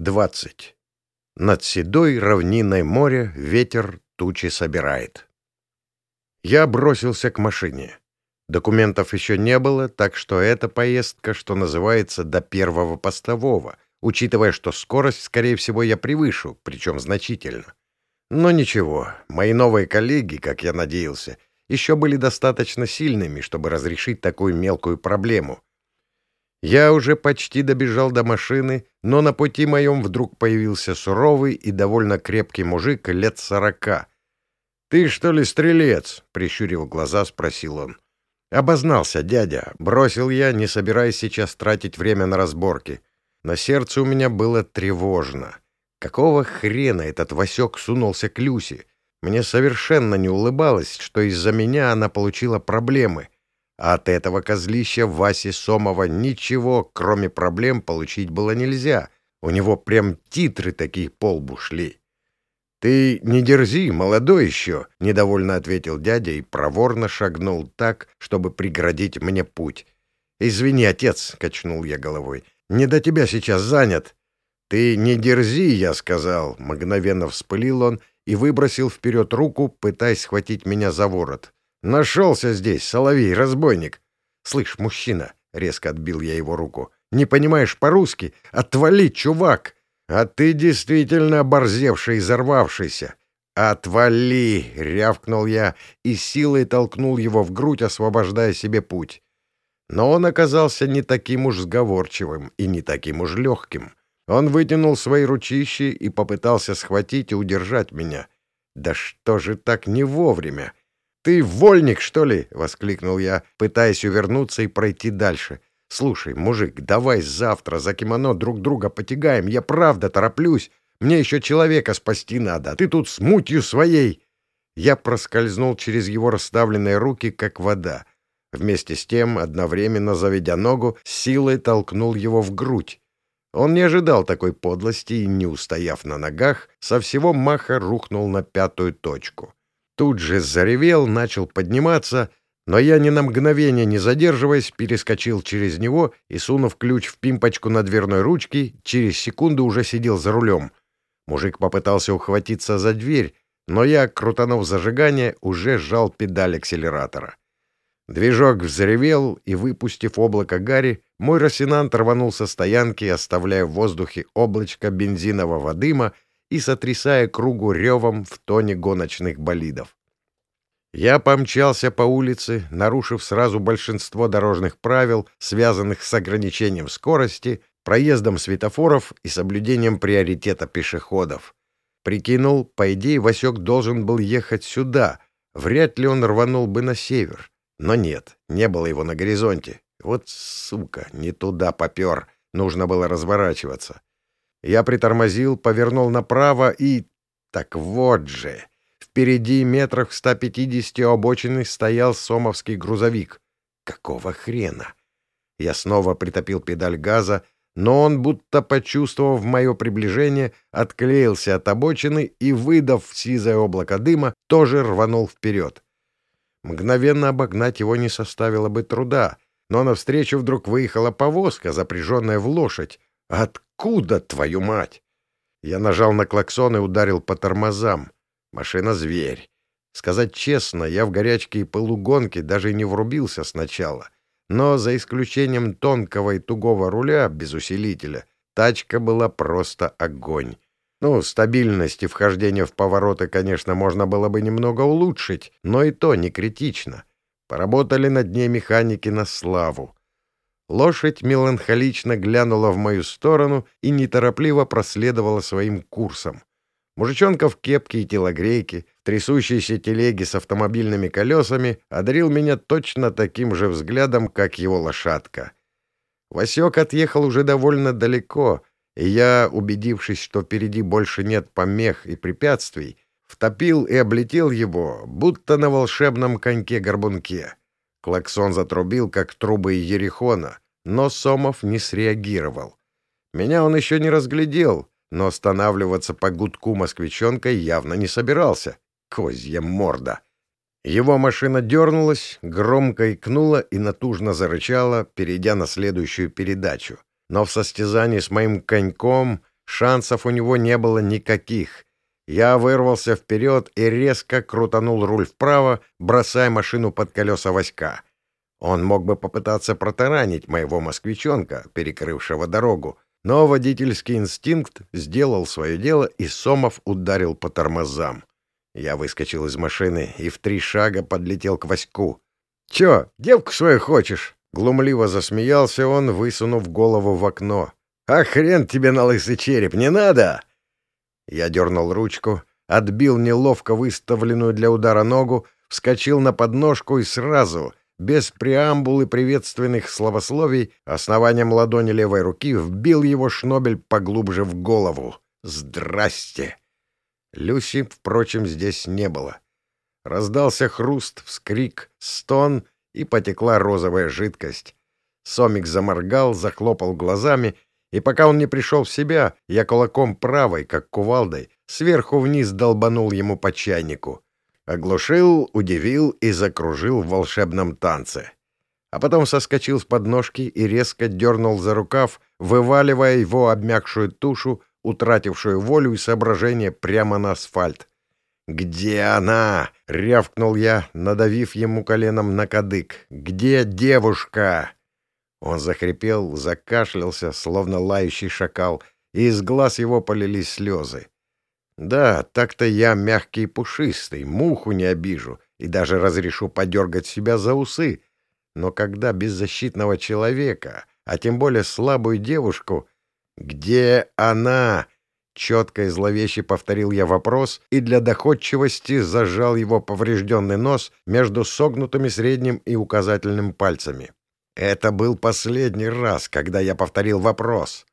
20. Над седой равниной моря ветер тучи собирает. Я бросился к машине. Документов еще не было, так что эта поездка, что называется, до первого постового, учитывая, что скорость, скорее всего, я превышу, причем значительно. Но ничего, мои новые коллеги, как я надеялся, еще были достаточно сильными, чтобы разрешить такую мелкую проблему — я уже почти добежал до машины, но на пути моем вдруг появился суровый и довольно крепкий мужик лет сорока. «Ты что ли стрелец?» — прищурив глаза, спросил он. «Обознался, дядя», — бросил я, не собираясь сейчас тратить время на разборки. На сердце у меня было тревожно. Какого хрена этот Васек сунулся к Люсе? Мне совершенно не улыбалось, что из-за меня она получила проблемы — от этого козлища Васи Сомова ничего, кроме проблем, получить было нельзя. У него прям титры такие полбу шли. «Ты не дерзи, молодой еще», — недовольно ответил дядя и проворно шагнул так, чтобы преградить мне путь. «Извини, отец», — качнул я головой, — «не до тебя сейчас занят». «Ты не дерзи», — я сказал, — мгновенно вспылил он и выбросил вперед руку, пытаясь схватить меня за ворот. Нашелся здесь, соловей, разбойник. Слышь, мужчина, — резко отбил я его руку, — не понимаешь по-русски? Отвали, чувак! А ты действительно оборзевший и взорвавшийся. «Отвали!» — рявкнул я и силой толкнул его в грудь, освобождая себе путь. Но он оказался не таким уж сговорчивым и не таким уж легким. Он вытянул свои ручищи и попытался схватить и удержать меня. Да что же так не вовремя? «Ты вольник, что ли?» — воскликнул я, пытаясь увернуться и пройти дальше. «Слушай, мужик, давай завтра за кимоно друг друга потягаем. Я правда тороплюсь. Мне еще человека спасти надо, а ты тут с мутью своей!» Я проскользнул через его расставленные руки, как вода. Вместе с тем, одновременно заведя ногу, силой толкнул его в грудь. Он не ожидал такой подлости и, не устояв на ногах, со всего маха рухнул на пятую точку. Тут же заревел, начал подниматься, но я ни на мгновение не задерживаясь, перескочил через него и, сунув ключ в пимпочку на дверной ручке, через секунду уже сидел за рулем. Мужик попытался ухватиться за дверь, но я, крутанув зажигание, уже сжал педаль акселератора. Движок взревел, и, выпустив облако гари, мой рассенант рванул со стоянки, оставляя в воздухе облачко бензинового дыма и сотрясая кругу ревом в тоне гоночных болидов. Я помчался по улице, нарушив сразу большинство дорожных правил, связанных с ограничением скорости, проездом светофоров и соблюдением приоритета пешеходов. Прикинул, по идее, Васек должен был ехать сюда. Вряд ли он рванул бы на север. Но нет, не было его на горизонте. Вот сука, не туда попер. Нужно было разворачиваться. Я притормозил, повернул направо и... Так вот же! Впереди метрах в 150 у обочины стоял сомовский грузовик. Какого хрена? Я снова притопил педаль газа, но он, будто почувствовав мое приближение, отклеился от обочины и, выдав сизое облако дыма, тоже рванул вперед. Мгновенно обогнать его не составило бы труда, но навстречу вдруг выехала повозка, запряженная в лошадь. Откуда, твою мать? Я нажал на клаксон и ударил по тормозам. Машина — зверь. Сказать честно, я в горячке и полугонке даже не врубился сначала. Но за исключением тонкого и тугого руля без усилителя, тачка была просто огонь. Ну, стабильность и вхождение в повороты, конечно, можно было бы немного улучшить, но и то не критично. Поработали над ней механики на славу. Лошадь меланхолично глянула в мою сторону и неторопливо проследовала своим курсом. Мужичонка в кепке и телогрейке, в трясущейся телеге с автомобильными колесами, одарил меня точно таким же взглядом, как его лошадка. Васек отъехал уже довольно далеко, и я, убедившись, что впереди больше нет помех и препятствий, втопил и облетел его, будто на волшебном коньке-горбунке. Клаксон затрубил, как трубы Ерехона, но Сомов не среагировал. Меня он еще не разглядел, но останавливаться по гудку москвичонка явно не собирался. Козья морда! Его машина дернулась, громко икнула и натужно зарычала, перейдя на следующую передачу. Но в состязании с моим коньком Шансов у него не было никаких. Я вырвался вперед и резко крутанул руль вправо, бросая машину под колеса Васька. Он мог бы попытаться протаранить моего москвичонка, перекрывшего дорогу, но водительский инстинкт сделал свое дело, и Сомов ударил по тормозам. Я выскочил из машины и в три шага подлетел к Ваську. «Чё, девку свою хочешь?» Глумливо засмеялся он, высунув голову в окно. «А хрен тебе на лысый череп, не надо!» Я дернул ручку, отбил неловко выставленную для удара ногу, вскочил на подножку и сразу, без преамбулы приветственных словословий, основанием ладони левой руки вбил его шнобель поглубже в голову. «Здрасте!» Люси, впрочем, здесь не было. Раздался хруст, вскрик, стон, и потекла розовая жидкость. Сомик заморгал, захлопал глазами — и пока он не пришел в себя, я кулаком правой, как кувалдой, сверху вниз долбанул ему по чайнику. Оглушил, удивил и закружил в волшебном танце. А потом соскочил с подножки и резко дернул за рукав, вываливая его обмякшую тушу, утратившую волю и соображение прямо на асфальт. «Где она?» — рявкнул я, надавив ему коленом на кадык. «Где девушка?» Он захрипел, закашлялся, словно лающий шакал, и из глаз его полились слезы. Да, так-то я мягкий и пушистый, муху не обижу и даже разрешу подергать себя за усы. Но когда беззащитного человека, а тем более слабую девушку... «Где она?» Четко и зловеще повторил я вопрос и для доходчивости зажал его поврежденный нос между согнутыми средним и указательным пальцами. Это был последний раз, когда я повторил вопрос.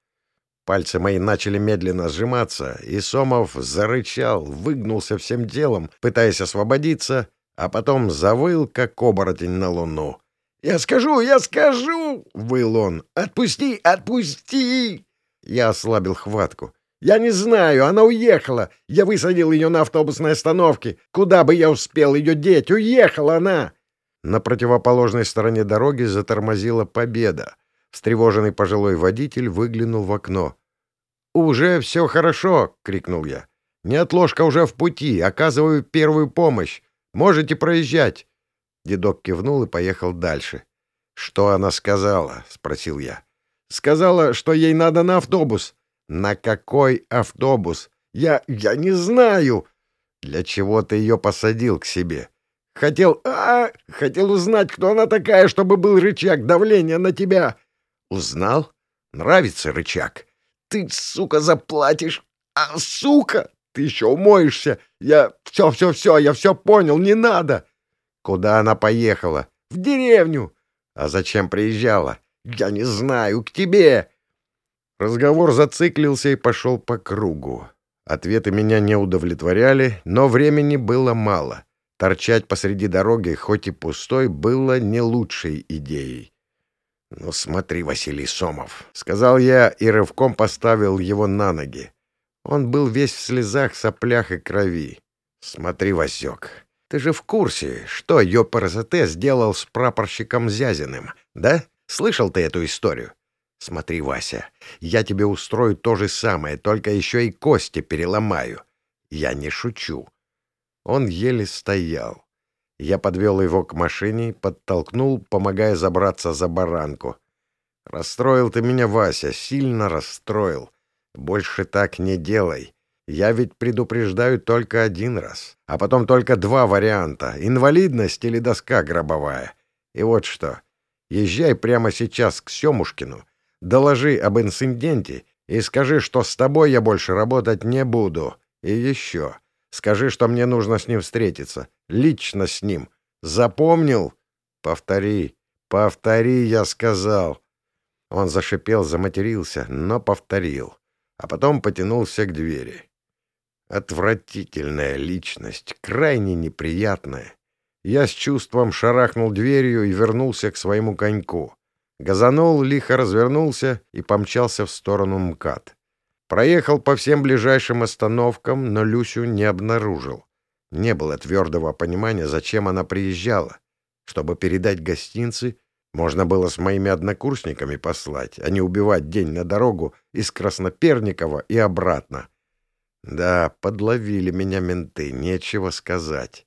Пальцы мои начали медленно сжиматься, и Сомов зарычал, выгнулся всем телом, пытаясь освободиться, а потом завыл, как оборотень на луну. «Я скажу, я скажу!» — выл он. «Отпусти, отпусти!» Я ослабил хватку. «Я не знаю, она уехала. Я высадил ее на автобусной остановке. Куда бы я успел ее деть? Уехала она!» На противоположной стороне дороги затормозила победа. Встревоженный пожилой водитель выглянул в окно. «Уже все хорошо!» — крикнул я. «Неотложка уже в пути. Оказываю первую помощь. Можете проезжать!» Дедок кивнул и поехал дальше. «Что она сказала?» — спросил я. «Сказала, что ей надо на автобус». «На какой автобус?» «Я... я не знаю!» «Для чего ты ее посадил к себе?» Хотел... а Хотел узнать, кто она такая, чтобы был рычаг давления на тебя. Узнал? Нравится рычаг. Ты, сука, заплатишь. А, сука! Ты еще умоешься. Я... Все-все-все, я все понял, не надо. Куда она поехала? В деревню. А зачем приезжала? Я не знаю, к тебе. Разговор зациклился и пошел по кругу. Ответы меня не удовлетворяли, но времени было мало. Торчать посреди дороги, хоть и пустой, было не лучшей идеей. «Ну смотри, Василий Сомов», — сказал я и рывком поставил его на ноги. Он был весь в слезах, соплях и крови. «Смотри, Васек, ты же в курсе, что ЙОПРЗТ сделал с прапорщиком Зязиным, да? Слышал ты эту историю? Смотри, Вася, я тебе устрою то же самое, только еще и кости переломаю. Я не шучу. Он еле стоял. Я подвел его к машине, подтолкнул, помогая забраться за баранку. «Расстроил ты меня, Вася, сильно расстроил. Больше так не делай. Я ведь предупреждаю только один раз, а потом только два варианта — инвалидность или доска гробовая. И вот что. Езжай прямо сейчас к Семушкину, доложи об инциденте и скажи, что с тобой я больше работать не буду. И еще. Скажи, что мне нужно с ним встретиться. Лично с ним. Запомнил? Повтори. Повтори, я сказал. Он зашипел, заматерился, но повторил. А потом потянулся к двери. Отвратительная личность, крайне неприятная. Я с чувством шарахнул дверью и вернулся к своему коньку. Газанул, лихо развернулся и помчался в сторону МКАД. Проехал по всем ближайшим остановкам, но Люсю не обнаружил. Не было твердого понимания, зачем она приезжала. Чтобы передать гостинцы Можно было с моими однокурсниками послать, а не убивать день на дорогу из Красноперникова и обратно. Да, подловили меня менты, нечего сказать.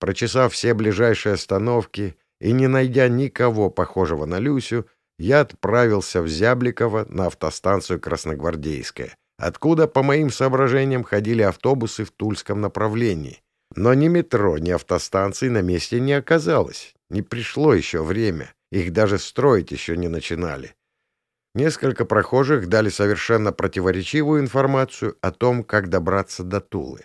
Прочесав все ближайшие остановки и не найдя никого похожего на Люсю, я отправился в Зябликово на автостанцию Красногвардейская, откуда, по моим соображениям, ходили автобусы в Тульском направлении. Но ни метро, ни автостанции на месте не оказалось. Не пришло еще время. Их даже строить еще не начинали. Несколько прохожих дали совершенно противоречивую информацию о том, как добраться до Тулы.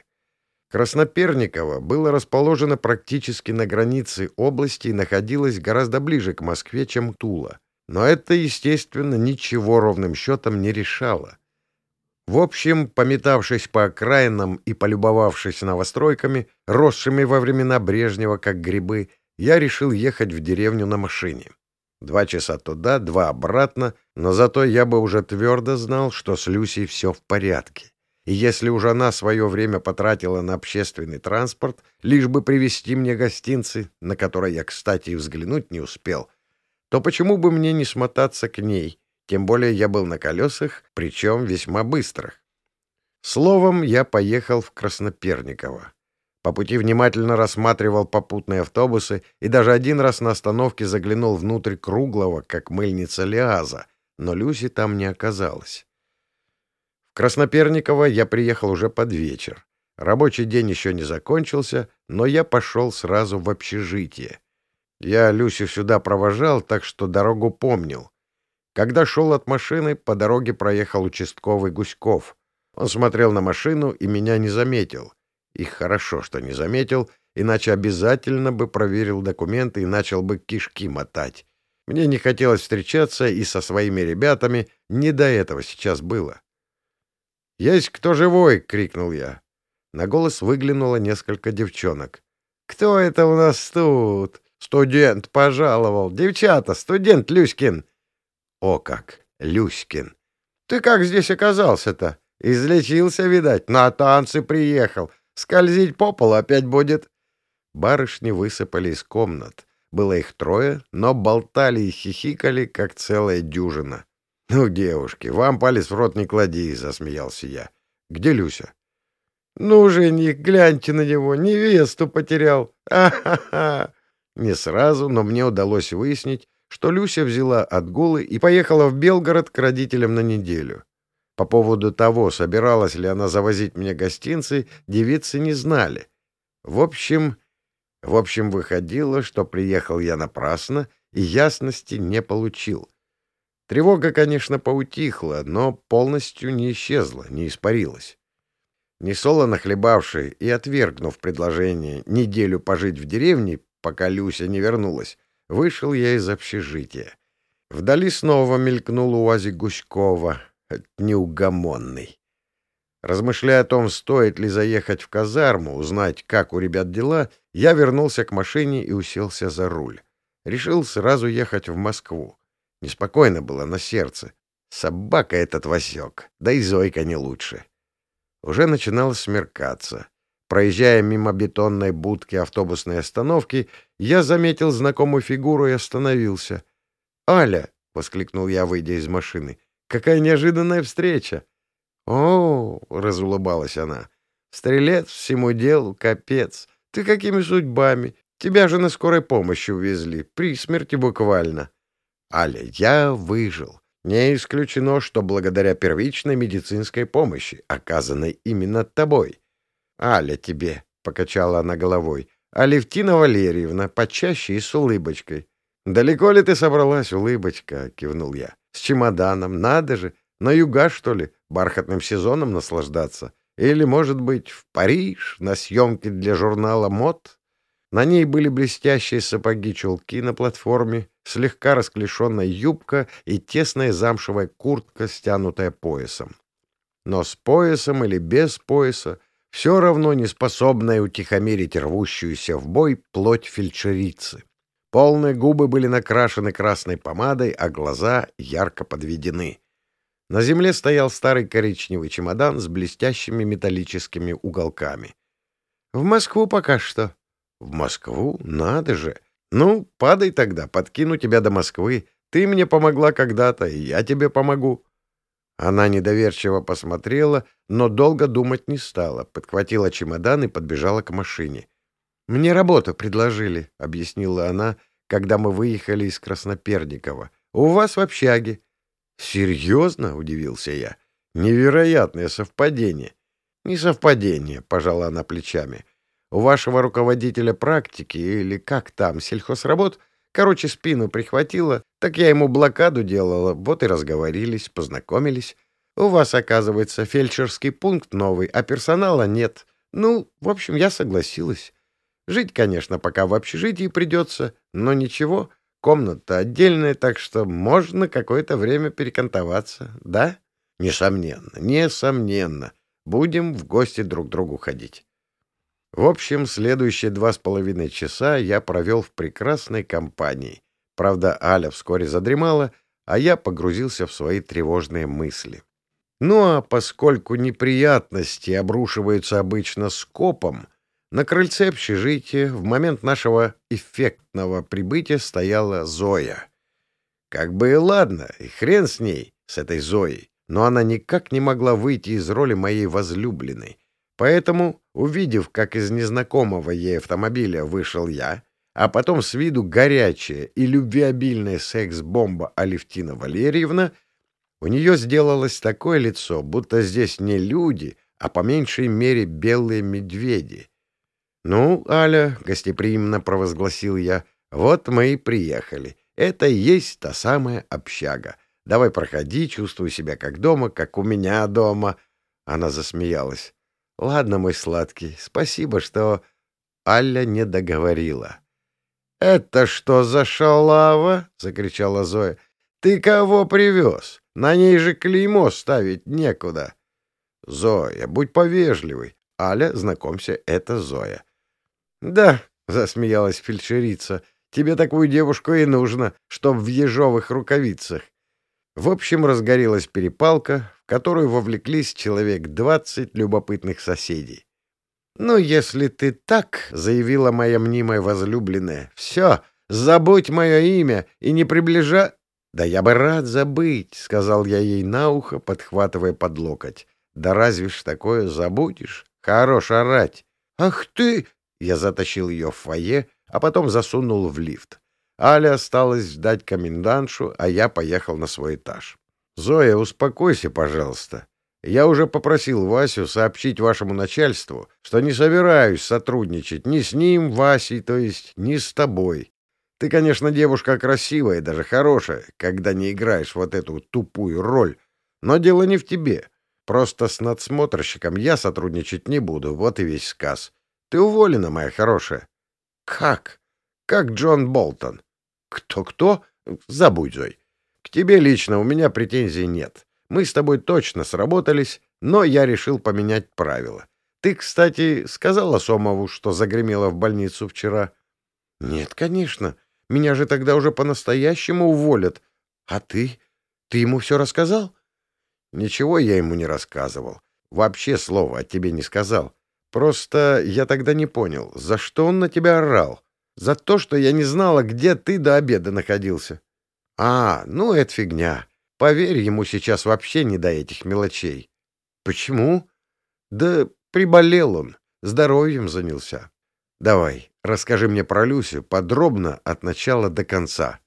Красноперниково было расположено практически на границе области и находилось гораздо ближе к Москве, чем Тула. Но это, естественно, ничего ровным счетом не решало. В общем, пометавшись по окраинам и полюбовавшись новостройками, росшими во времена Брежнева как грибы, я решил ехать в деревню на машине. Два часа туда, два обратно, но зато я бы уже твердо знал, что с Люсей все в порядке. И если уж она свое время потратила на общественный транспорт, лишь бы привезти мне гостинцы, на которые я, кстати, и взглянуть не успел, то почему бы мне не смотаться к ней тем более я был на колесах, причем весьма быстрых. Словом, я поехал в Красноперниково. По пути внимательно рассматривал попутные автобусы и даже один раз на остановке заглянул внутрь круглого, как мыльница Лиаза, но Люси там не оказалось. В Красноперниково я приехал уже под вечер. Рабочий день еще не закончился, но я пошел сразу в общежитие. Я Люсю сюда провожал, так что дорогу помнил. Когда шел от машины, по дороге проехал участковый Гуськов. Он смотрел на машину и меня не заметил. И хорошо, что не заметил, иначе обязательно бы проверил документы и начал бы кишки мотать. Мне не хотелось встречаться и со своими ребятами, не до этого сейчас было. «Есть кто живой?» — крикнул я. На голос выглянуло несколько девчонок. «Кто это у нас тут?» «Студент пожаловал. Девчата, студент Люськин. О как! Люськин! Ты как здесь оказался-то? Излечился, видать, на танцы приехал. Скользить по полу опять будет. Барышни высыпали из комнат. Было их трое, но болтали и хихикали, как целая дюжина. — Ну, девушки, вам палец в рот не клади, — засмеялся я. — Где Люся? — Ну, жених, гляньте на него, невесту потерял. А-ха-ха! Не сразу, но мне удалось выяснить, что Люся взяла отгулы и поехала в Белгород к родителям на неделю. По поводу того, собиралась ли она завозить мне гостинцы, девицы не знали. В общем, в общем, выходило, что приехал я напрасно и ясности не получил. Тревога, конечно, поутихла, но полностью не исчезла, не испарилась. Несолоно хлебавший и отвергнув предложение неделю пожить в деревне, пока Люся не вернулась, Вышел я из общежития. Вдали снова мелькнул УАЗик Гуськова, неугомонный. Размышляя о том, стоит ли заехать в казарму, узнать, как у ребят дела, я вернулся к машине и уселся за руль. Решил сразу ехать в Москву. Неспокойно было на сердце. Собака этот Васек, да и Зойка не лучше. Уже начинало смеркаться. Проезжая мимо бетонной будки автобусной остановки, я заметил знакомую фигуру и остановился. «Аля!» — воскликнул я, выйдя из машины. «Какая неожиданная встреча!» «О!» — разулыбалась она. «Стрелец всему делу, капец! Ты какими судьбами? Тебя же на скорой помощи увезли, при смерти буквально!» «Аля, я выжил. Не исключено, что благодаря первичной медицинской помощи, оказанной именно тобой. Аля тебе, — покачала она головой, — Алевтина Валерьевна, почаще и с улыбочкой. — Далеко ли ты собралась, улыбочка? — кивнул я. — С чемоданом, надо же. На юга, что ли, бархатным сезоном наслаждаться? Или, может быть, в Париж, на съемки для журнала «Мод»? На ней были блестящие сапоги-чулки на платформе, слегка расклешенная юбка и тесная замшевая куртка, стянутая поясом. Но с поясом или без пояса все равно не способная утихомирить рвущуюся в бой плоть фельдшерицы. Полные губы были накрашены красной помадой, а глаза ярко подведены. На земле стоял старый коричневый чемодан с блестящими металлическими уголками. — В Москву пока что. — В Москву? Надо же! Ну, падай тогда, подкину тебя до Москвы. Ты мне помогла когда-то, и я тебе помогу. Она недоверчиво посмотрела, но долго думать не стала, подхватила чемодан и подбежала к машине. «Мне работу предложили», — объяснила она, когда мы выехали из Красноперникова. «У вас в общаге». «Серьезно?» — удивился я. «Невероятное совпадение». «Не совпадение», — пожала она плечами. «У вашего руководителя практики, или как там, сельхозработ, короче, спину прихватило, так я ему блокаду делала, вот и разговорились, познакомились. У вас, оказывается, фельдшерский пункт новый, а персонала нет. Ну, в общем, я согласилась». Жить, конечно, пока в общежитии придется, но ничего, комната отдельная, так что можно какое-то время перекантоваться, да? Несомненно, несомненно. Будем в гости друг к другу ходить. В общем, следующие два с половиной часа я провел в прекрасной компании. Правда, Аля вскоре задремала, а я погрузился в свои тревожные мысли. Ну а поскольку неприятности обрушиваются обычно скопом, на крыльце общежития в момент нашего эффектного прибытия стояла Зоя. Как бы и ладно, и хрен с ней, с этой Зоей, но она никак не могла выйти из роли моей возлюбленной. Поэтому, увидев, как из незнакомого ей автомобиля вышел я, а потом с виду горячая и любвеобильная секс-бомба Алевтина Валерьевна, у нее сделалось такое лицо, будто здесь не люди, а по меньшей мере белые медведи. «Ну, Аля», — гостеприимно провозгласил я, — «вот мы и приехали. Это и есть та самая общага. Давай проходи, чувствуй себя как дома, как у меня дома». Она засмеялась. «Ладно, мой сладкий, спасибо, что...» Аля не договорила. «Это что за шалава?» — закричала Зоя. «Ты кого привез? На ней же клеймо ставить некуда». «Зоя, будь повежливой. Аля, знакомься, это Зоя. «Да», — засмеялась фельдшерица, — «тебе такую девушку и нужно, чтоб в ежовых рукавицах». В общем, разгорелась перепалка, которую вовлеклись человек двадцать любопытных соседей. «Ну, если ты так», — заявила моя мнимая возлюбленная, — «все, забудь мое имя и не приближа...» «Да я бы рад забыть», — сказал я ей на ухо, подхватывая под локоть. «Да разве ж такое забудешь? Хорош орать!» «Ах ты!» Я затащил ее в фойе, а потом засунул в лифт. Аля осталась ждать комендантшу, а я поехал на свой этаж. «Зоя, успокойся, пожалуйста. Я уже попросил Васю сообщить вашему начальству, что не собираюсь сотрудничать ни с ним, Васей, то есть ни с тобой. Ты, конечно, девушка красивая, даже хорошая, когда не играешь вот эту тупую роль, но дело не в тебе. Просто с надсмотрщиком я сотрудничать не буду, вот и весь сказ. Ты уволена, моя хорошая. Как? Как Джон Болтон? Кто-кто? Забудь, Зой. Тебе лично у меня претензий нет. Мы с тобой точно сработались, но я решил поменять правила. Ты, кстати, сказала Сомову, что загремела в больницу вчера? Нет, конечно. Меня же тогда уже по-настоящему уволят. А ты? Ты ему все рассказал? Ничего я ему не рассказывал. Вообще слова о тебе не сказал. Просто я тогда не понял, за что он на тебя орал? За то, что я не знала, где ты до обеда находился. А, ну это фигня. Поверь, ему сейчас вообще не до этих мелочей. Почему? Да приболел он, здоровьем занялся. Давай, расскажи мне про Люсю подробно от начала до конца.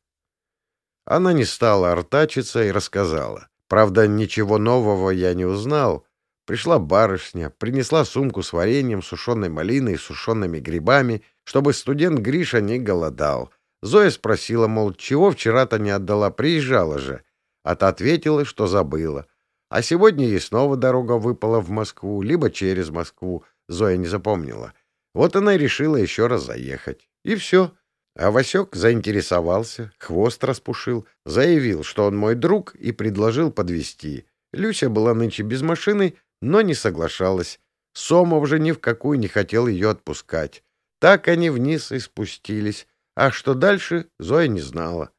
Она не стала артачиться и рассказала. Правда, ничего нового я не узнал, Пришла барышня, принесла сумку с вареньем, сушеной малиной и сушеными грибами, чтобы студент Гриша не голодал. Зоя спросила, мол, чего вчера-то не отдала, приезжала же. А та ответила, что забыла. А сегодня ей снова дорога выпала в Москву, либо через Москву. Зоя не запомнила. Вот она и решила еще раз заехать. И все. А Васек заинтересовался, хвост распушил, заявил, что он мой друг, и предложил подвести. Люся была нынче без машины, но не соглашалась. Сомов же ни в какую не хотел ее отпускать. Так они вниз и спустились, а что дальше, Зоя не знала.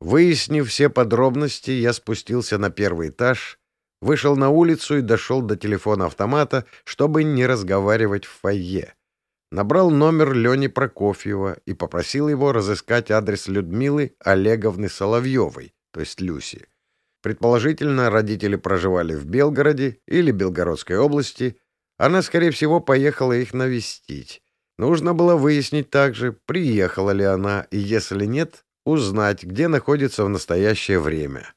Выяснив все подробности, я спустился на первый этаж, вышел на улицу и дошел до телефона автомата, чтобы не разговаривать в фойе. набрал номер Лени Прокофьева и попросил его разыскать адрес Людмилы Олеговны Соловьевой, то есть Люси. Предположительно, родители проживали в Белгороде или Белгородской области. Она, скорее всего, поехала их навестить. Нужно было выяснить также, приехала ли она, и если нет, узнать, где находится в настоящее время.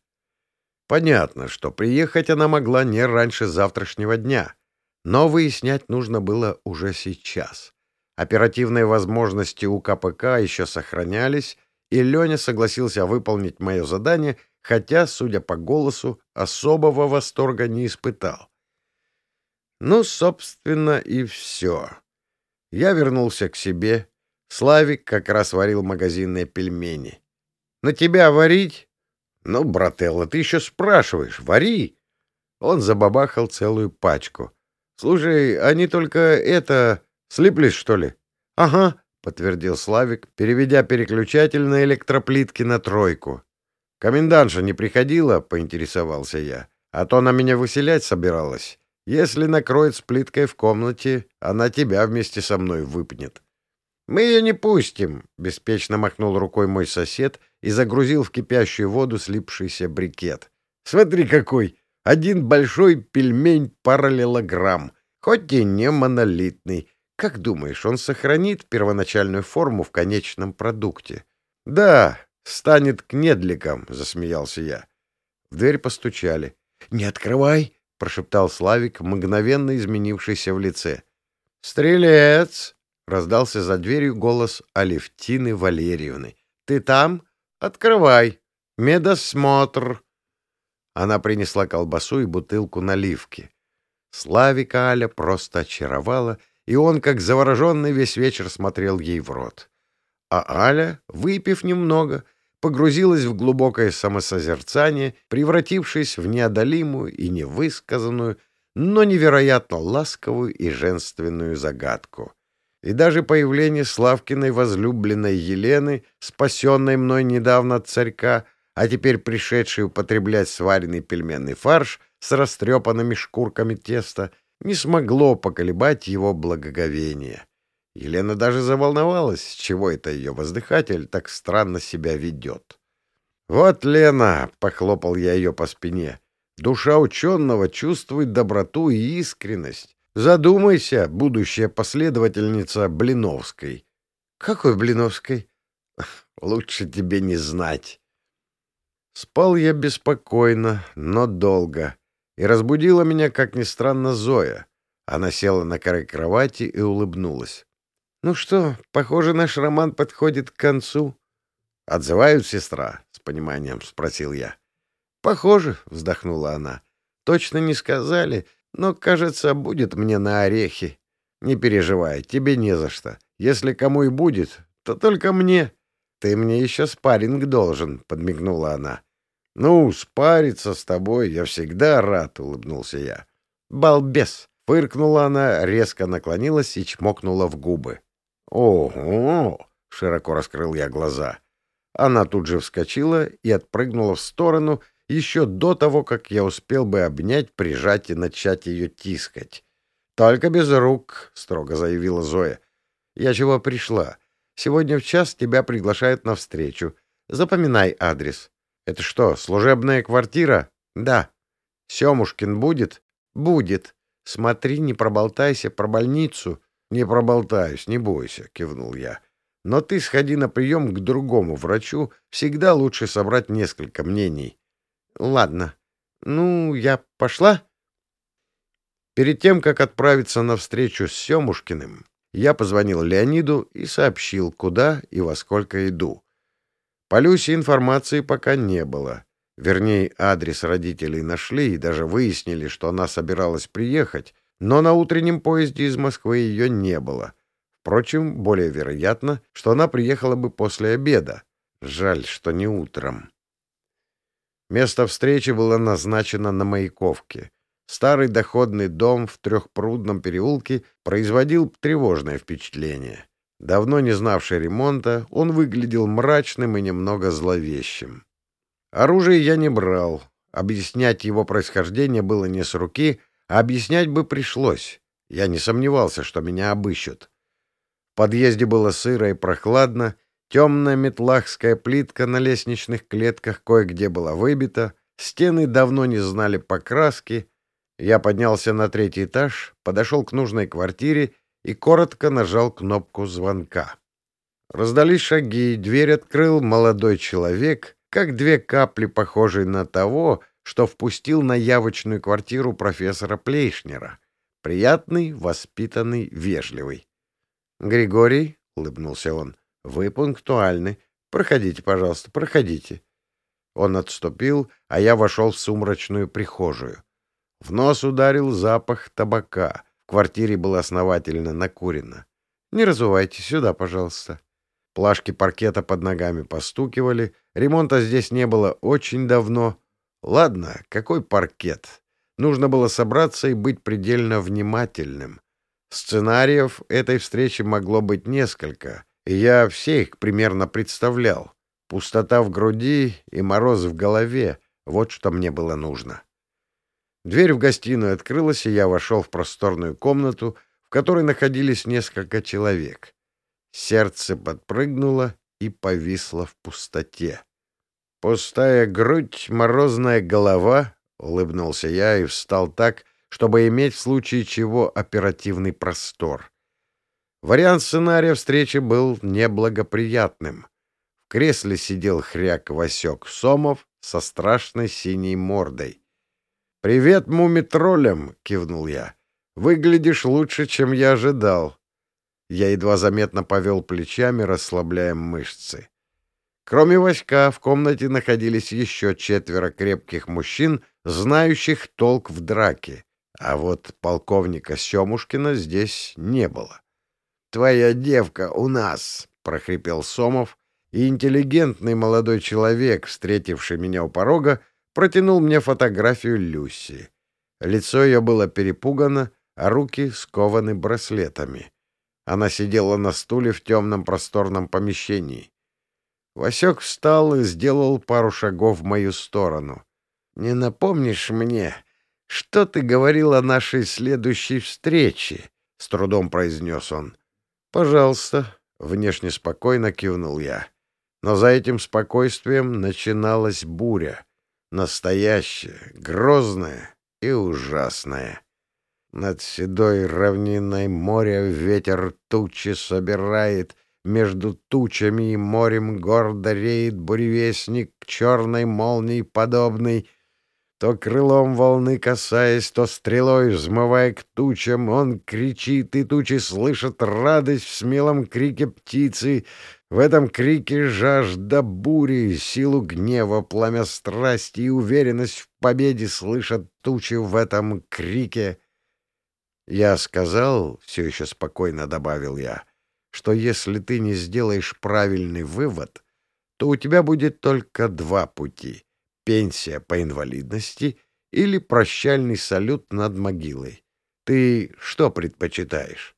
Понятно, что приехать она могла не раньше завтрашнего дня, но выяснять нужно было уже сейчас. Оперативные возможности у КПК еще сохранялись, и Леня согласился выполнить мое задание, хотя, судя по голосу, особого восторга не испытал. Ну, собственно, и все. Я вернулся к себе. Славик как раз варил магазинные пельмени. «На тебя варить?» «Ну, брателло, ты еще спрашиваешь. Вари!» Он забабахал целую пачку. «Слушай, они только это... Слиплись, что ли?» «Ага», — подтвердил Славик, переведя переключатель на электроплитки на тройку. «Комендантша не приходила?» — поинтересовался я. «А то она меня выселять собиралась. Если накроет с плиткой в комнате, она тебя вместе со мной выпнет. «Мы ее не пустим», — беспечно махнул рукой мой сосед и загрузил в кипящую воду слипшийся брикет. «Смотри какой! Один большой пельмень-параллелограмм, хоть и не монолитный. Как думаешь, он сохранит первоначальную форму в конечном продукте?» «Да, станет кнедликом», — засмеялся я. В дверь постучали. «Не открывай!» — прошептал Славик, мгновенно изменившийся в лице. «Стрелец!» — раздался за дверью голос Алевтины Валерьевны. «Ты там? Открывай! Медосмотр!» Она принесла колбасу и бутылку наливки. Славика Аля просто очаровала, и он, как завороженный, весь вечер смотрел ей в рот. А Аля, выпив немного, — погрузилась в глубокое самосозерцание, превратившись в неодолимую и невысказанную, но невероятно ласковую и женственную загадку. И даже появление Славкиной возлюбленной Елены, спасенной мной недавно от царька, а теперь пришедшей употреблять сваренный пельменный фарш с растрепанными шкурками теста, не смогло поколебать его благоговение. Елена даже заволновалась, чего это ее воздыхатель так странно себя ведет. «Вот, Лена!» — похлопал я ее по спине. «Душа ученого чувствует доброту и искренность. Задумайся, будущая последовательница Блиновской». «Какой Блиновской?» «Лучше тебе не знать». Спал я беспокойно, но долго, и разбудила меня, как ни странно, Зоя. Она села на край кровати и улыбнулась. «Ну что, похоже, наш роман подходит к концу». «Отзывают, сестра?» — с пониманием спросил я. «Похоже», — вздохнула она. «Точно не сказали, но, кажется, будет мне на орехи. Не переживай, тебе не за что. Если кому и будет, то только мне. Ты мне еще спарринг должен», — подмигнула она. «Ну, спариться с тобой я всегда рад», — улыбнулся я. «Балбес!» — фыркнула она, резко наклонилась и чмокнула в губы. «Ого!» — широко раскрыл я глаза. Она тут же вскочила и отпрыгнула в сторону еще до того, как я успел бы обнять, прижать и начать ее тискать. «Только без рук», — строго заявила Зоя. «Я чего пришла? Сегодня в час тебя приглашают на встречу. Запоминай адрес. Это что, служебная квартира? Да. Семушкин будет? Будет. Смотри, не проболтайся про больницу. «Не проболтаюсь, не бойся», — кивнул я. «Но ты сходи на прием к другому врачу. Всегда лучше собрать несколько мнений». «Ладно. Ну, я пошла?» Перед тем, как отправиться на встречу с Семушкиным, я позвонил Леониду и сообщил, куда и во сколько иду. По Люсе информации пока не было. Вернее, адрес родителей нашли и даже выяснили, что она собиралась приехать, но на утреннем поезде из Москвы ее не было. Впрочем, более вероятно, что она приехала бы после обеда. Жаль, что не утром. Место встречи было назначено на Маяковке. Старый доходный дом в Трехпрудном переулке производил тревожное впечатление. Давно не знавший ремонта, он выглядел мрачным и немного зловещим. Оружие я не брал. Объяснять его происхождение было не с руки, объяснять бы пришлось. Я не сомневался, что меня обыщут. В подъезде было сыро и прохладно, темная метлахская плитка на лестничных клетках кое-где была выбита, стены давно не знали покраски. Я поднялся на третий этаж, подошел к нужной квартире и коротко нажал кнопку звонка. Раздались шаги, дверь открыл молодой человек, как две капли, похожий на того, что впустил на явочную квартиру профессора Плейшнера. Приятный, воспитанный, вежливый. «Григорий», — улыбнулся он, — «вы пунктуальны. Проходите, пожалуйста, проходите». Он отступил, а я вошел в сумрачную прихожую. В нос ударил запах табака. В квартире было основательно накурено. «Не разувайте, сюда, пожалуйста». Плашки паркета под ногами постукивали. Ремонта здесь не было очень давно. Ладно, какой паркет? Нужно было собраться и быть предельно внимательным. Сценариев этой встречи могло быть несколько, и я все их примерно представлял. Пустота в груди и мороз в голове — вот что мне было нужно. Дверь в гостиную открылась, и я вошел в просторную комнату, в которой находились несколько человек. Сердце подпрыгнуло и повисло в пустоте. «Пустая грудь, морозная голова», — улыбнулся я и встал так, чтобы иметь в случае чего оперативный простор. Вариант сценария встречи был неблагоприятным. В кресле сидел хряк Васек Сомов со страшной синей мордой. «Привет, мумитролям!» — кивнул я. «Выглядишь лучше, чем я ожидал». Я едва заметно повел плечами, расслабляя мышцы. Кроме Васька, в комнате находились еще четверо крепких мужчин, знающих толк в драке. А вот полковника Семушкина здесь не было. «Твоя девка у нас!» — прохрипел Сомов, и интеллигентный молодой человек, встретивший меня у порога, протянул мне фотографию Люси. Лицо ее было перепугано, а руки скованы браслетами. Она сидела на стуле в темном просторном помещении. Васек встал и сделал пару шагов в мою сторону. «Не напомнишь мне, что ты говорил о нашей следующей встрече?» — с трудом произнес он. «Пожалуйста», — внешне спокойно кивнул я. Но за этим спокойствием начиналась буря. Настоящая, грозная и ужасная. Над седой равниной моря ветер тучи собирает, Между тучами и морем гордо реет буревестник, Черной молнии подобный. То крылом волны касаясь, то стрелой взмывая к тучам, Он кричит, и тучи слышат радость в смелом крике птицы, в этом крике жажда бури, силу гнева, пламя страсти и уверенность в победе слышат тучи в этом крике. Я сказал, все еще спокойно добавил я, что если ты не сделаешь правильный вывод, то у тебя будет только два пути — пенсия по инвалидности или прощальный салют над могилой. Ты что предпочитаешь?